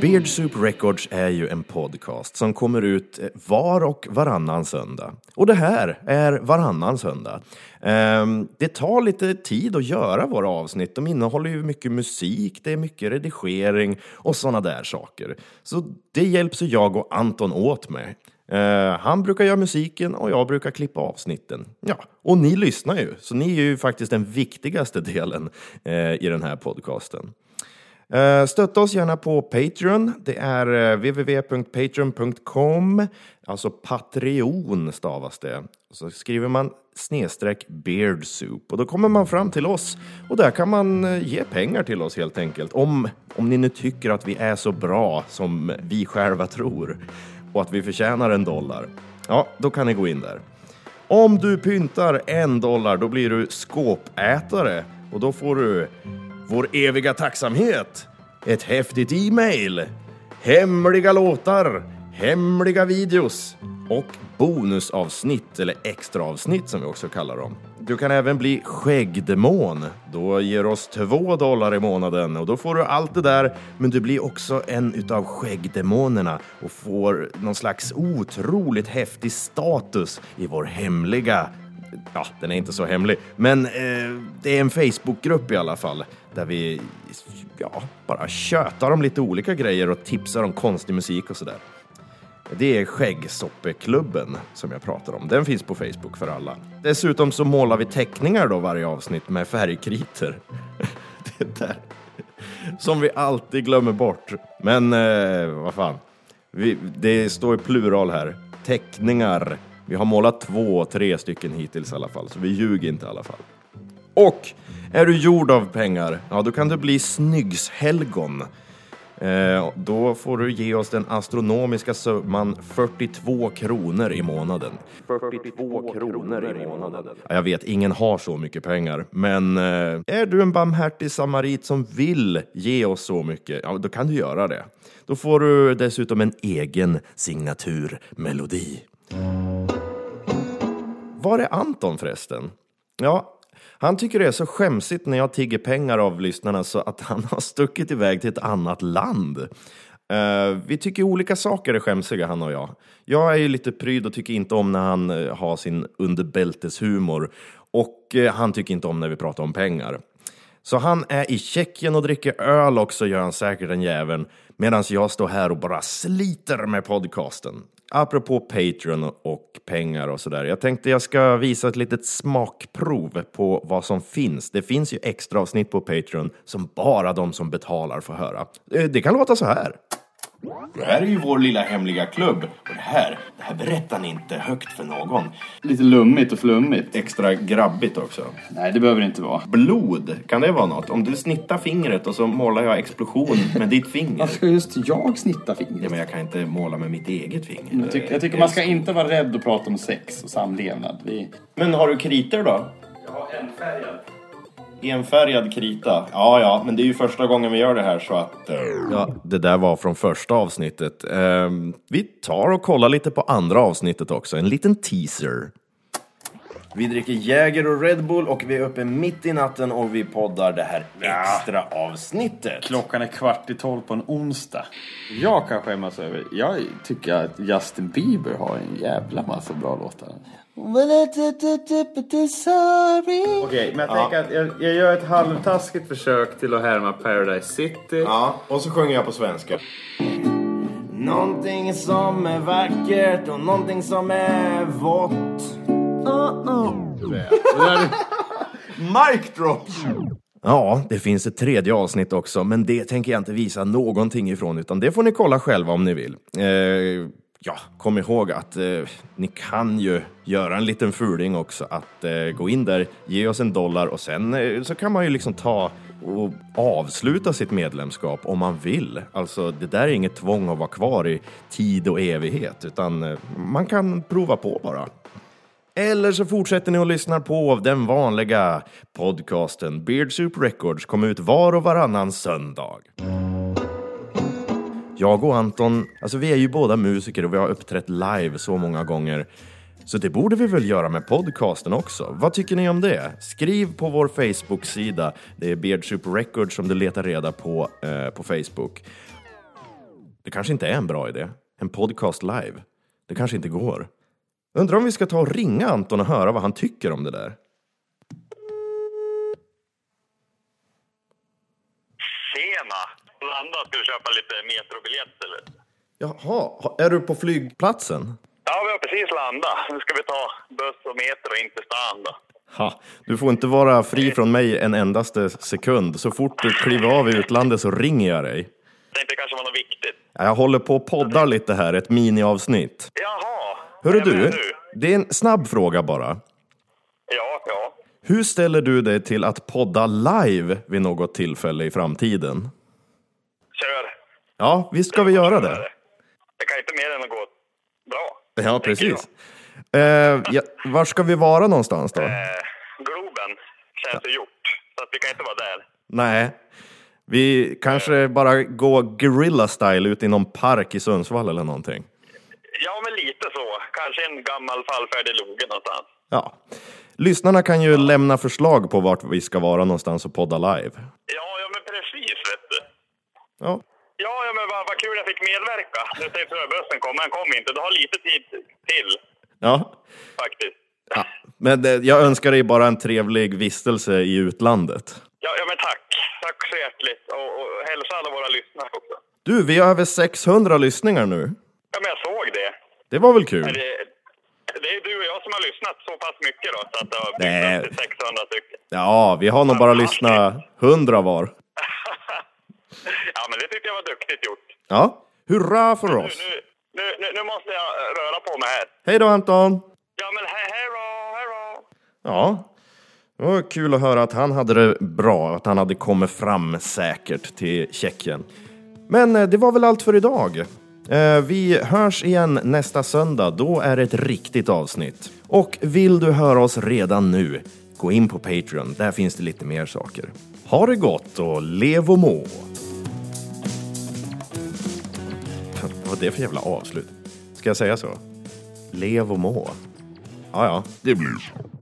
Beard Soup Records är ju en podcast som kommer ut eh, var och varannan söndag. Och det här är varannan söndag. Ehm, det tar lite tid att göra våra avsnitt. De innehåller ju mycket musik, det är mycket redigering och sådana där saker. Så det hjälps jag och Anton åt med. Ehm, han brukar göra musiken och jag brukar klippa avsnitten. Ja, och ni lyssnar ju, så ni är ju faktiskt den viktigaste delen eh, i den här podcasten. Eh, stötta oss gärna på Patreon. Det är eh, www.patreon.com, alltså Patreon stavas det. Så skriver man snedstreck beardsoup och då kommer man fram till oss och där kan man eh, ge pengar till oss helt enkelt. Om, om ni nu tycker att vi är så bra som vi själva tror och att vi förtjänar en dollar. Ja, då kan ni gå in där. Om du pyntar en dollar, då blir du skåpätare och då får du vår eviga tacksamhet, ett häftigt e-mail, hemliga låtar, hemliga videos och bonusavsnitt eller extraavsnitt som vi också kallar dem. Du kan även bli skäggdemon. Då ger oss två dollar i månaden och då får du allt det där. Men du blir också en utav skäggdemonerna och får någon slags otroligt häftig status i vår hemliga Ja, den är inte så hemlig, men eh, det är en Facebookgrupp i alla fall där vi ja, bara tjötar om lite olika grejer och tipsar om konstig musik och sådär. Det är Skäggsoppeklubben som jag pratar om. Den finns på Facebook för alla. Dessutom så målar vi teckningar då varje avsnitt med färgkriter. det där. Som vi alltid glömmer bort. Men eh, vad fan. Vi, det står i plural här. Teckningar. Vi har målat två, tre stycken hittills i alla fall, så vi ljuger inte i alla fall. Och är du gjord av pengar, ja då kan du bli snyggshelgon. Eh, då får du ge oss den astronomiska summan 42 kronor i månaden. 42 kronor i månaden. Ja, jag vet, ingen har så mycket pengar, men eh, är du en barmhärtig samarit som vill ge oss så mycket, ja då kan du göra det. Då får du dessutom en egen signaturmelodi. Var är Anton förresten? Ja, han tycker det är så skämsigt när jag tigger pengar av lyssnarna så att han har stuckit iväg till ett annat land. Uh, vi tycker olika saker är skämsiga, han och jag. Jag är ju lite pryd och tycker inte om när han uh, har sin underbälteshumor. Och uh, han tycker inte om när vi pratar om pengar. Så han är i Tjeckien och dricker öl också, gör han säkert den jäveln. Medan jag står här och bara sliter med podcasten. Apropå Patreon och pengar och sådär. Jag tänkte jag ska visa ett litet smakprov på vad som finns. Det finns ju extra avsnitt på Patreon som bara de som betalar får höra. Eh, det kan låta så här. Det här är ju vår lilla hemliga klubb. Och det här, det här berättar ni inte högt för någon. Lite lummigt och flummigt. Extra grabbigt också. Nej, det behöver det inte vara. Blod, kan det vara något? Om du snittar fingret och så målar jag explosion med ditt finger. Varför ska just jag snitta fingret? Ja, men jag kan inte måla med mitt eget finger. Jag tycker, jag tycker man ska inte vara rädd att prata om sex och samlevnad. Vi... Men har du kriter då? Jag har en färgad. Enfärgad krita. Ja, ja, men det är ju första gången vi gör det här så att... Uh... Ja, det där var från första avsnittet. Uh, vi tar och kollar lite på andra avsnittet också. En liten teaser. Vi dricker Jäger och Red Bull och vi är uppe mitt i natten och vi poddar det här extra avsnittet. Klockan är kvart i tolv på en onsdag. Jag kan skämmas över, jag tycker att Justin Bieber har en jävla massa bra låtar. Okej, okay, men jag ja. tänker att jag, jag, gör ett halvtaskigt försök till att härma Paradise City. Ja, och så sjunger jag på svenska. Någonting som är vackert och någonting som är vått. Uh -oh. Mic drop! Ja, det finns ett tredje avsnitt också, men det tänker jag inte visa någonting ifrån, utan det får ni kolla själva om ni vill. Eh, ja, kom ihåg att eh, ni kan ju göra en liten fuling också, att eh, gå in där, ge oss en dollar och sen eh, så kan man ju liksom ta och avsluta sitt medlemskap om man vill. Alltså, det där är inget tvång att vara kvar i tid och evighet, utan eh, man kan prova på bara. Eller så fortsätter ni att lyssna på den vanliga podcasten Beard Soup Records kom ut var och varannan söndag. Jag och Anton, alltså vi är ju båda musiker och vi har uppträtt live så många gånger. Så det borde vi väl göra med podcasten också? Vad tycker ni om det? Skriv på vår Facebook-sida. Det är Beardsoup Records som du letar reda på eh, på Facebook. Det kanske inte är en bra idé. En podcast live. Det kanske inte går. Undrar om vi ska ta och ringa Anton och höra vad han tycker om det där. Landa, ska du köpa lite metrobiljett eller? Jaha, ha- är du på flygplatsen? Ja, vi har precis landat. Nu ska vi ta buss och metro in till stan då. Ha, du får inte vara fri från mig en endaste sekund. Så fort du kliver av i utlandet så ringer jag dig. Tänkte det kanske var något viktigt. Jag håller på och poddar lite här, ett miniavsnitt. Jaha! Hörru du, nu? det är en snabb fråga bara. Ja, ja. Hur ställer du dig till att podda live vid något tillfälle i framtiden? Ja, visst ska vi göra det? Det kan inte mer än att gå bra. Ja, precis. Eh, ja, var ska vi vara någonstans då? Eh, Globen känns ju gjort. Så att vi kan inte vara där. Nej, vi kanske bara går guerrilla style ut i någon park i Sundsvall eller någonting. Ja, men lite så. Kanske en gammal fallfärdig loge någonstans. Ja. Lyssnarna kan ju lämna förslag på vart vi ska vara någonstans och podda live. Ja, ja men precis vet du. Ja, Ja, ja men vad, vad kul jag fick medverka. Nu säger bussen kom, han kom inte. Du har lite tid till ja. faktiskt. ja. Men eh, jag önskar dig bara en trevlig vistelse i utlandet. Ja, ja men tack. Tack så hjärtligt. Och, och hälsa alla våra lyssnare också. Du, vi har över 600 lyssningar nu. Ja, men jag såg det. Det var väl kul? Det, det är du och jag som har lyssnat så pass mycket då, så att det har Nej. byggts upp till 600 stycken. Ja, vi har nog bara lyssnat 100 var. Ja, men det tyckte jag var duktigt gjort. Ja, hurra för Nu, oss! nu, nu, nu, nu måste jag röra på mig här. Hej då Anton! Ja, men hej, hej då, hej då. Ja, det var kul att höra att han hade det bra, att han hade kommit fram säkert till Tjeckien. Men eh, det var väl allt för idag. Eh, Vi hörs igen nästa söndag, då är det ett riktigt avsnitt. Och vill du höra oss redan nu, gå in på Patreon, där finns det lite mer saker. Ha det gott och lev och må! Vad var det för jävla avslut? Ska jag säga så? Lev och må? Ja, ja, det blir så.